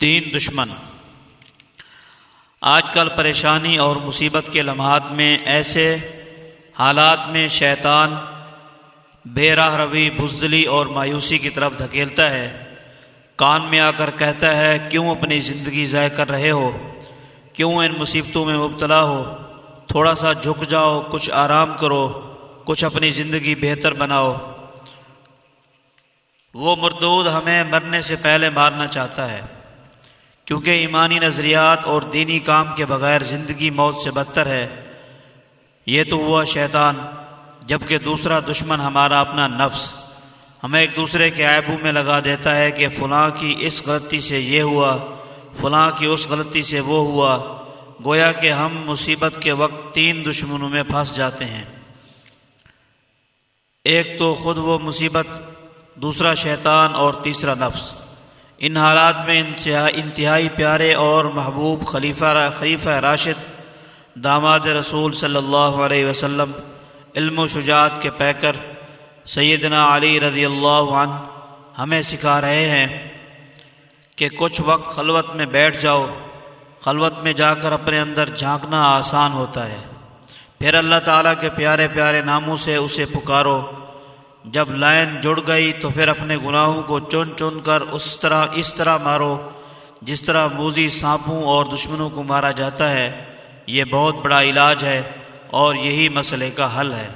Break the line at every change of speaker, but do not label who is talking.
تین دشمن۔ آج کل پریشانی اور مصیبت کے لمحات میں ایسے حالات میں شیطان بے راہ روی، بزدلی اور مایوسی کی طرف دھکیلتا ہے۔ کان میں آ کر کہتا ہے، کیوں اپنی زندگی ضائع کر رہے ہو؟ کیوں ان مصیبتوں میں مبتلا ہو؟ تھوڑا سا جھک جاؤ، کچھ آرام کرو، کچھ اپنی زندگی بہتر بناؤ۔ وہ مردود ہمیں مرنے سے پہلے مارنا چاہتا ہے۔ کیونکہ ایمانی نظریات اور دینی کام کے بغیر زندگی موت سے بدتر ہے۔ یہ تو ہوا شیطان، جبکہ دوسرا دشمن ہمارا اپنا نفس، ہمیں ایک دوسرے کے عیبوں میں لگا دیتا ہے کہ فلاں کی اس غلطی سے یہ ہوا، فلاں کی اس غلطی سے وہ ہوا۔ گویا کہ ہم مصیبت کے وقت تین دشمنوں میں پھنس جاتے ہیں۔ ایک تو خود وہ مصیبت، دوسرا شیطان اور تیسرا نفس۔ ان حالات میں انتہائی پیارے اور محبوب خلیفہ خلیفہ راشد، داماد رسول صلی اللہ علیہ وسلم، علم و شجاعت کے پیکر سیدنا علی رضی اللہ عنہ ہمیں سکھا رہے ہیں کہ کچھ وقت خلوت میں بیٹھ جاؤ، خلوت میں جا کر اپنے اندر جھانکنا آسان ہوتا ہے۔ پھر اللہ تعالیٰ کے پیارے پیارے ناموں سے اسے پکارو۔ جب لائن جڑ گئی تو پھر اپنے گناہوں کو چن چن کر اس طرح اس طرح مارو، جس طرح موزی سانپوں اور دشمنوں کو مارا جاتا ہے، یہ بہت بڑا علاج ہے اور یہی مسئلے کا حل ہے۔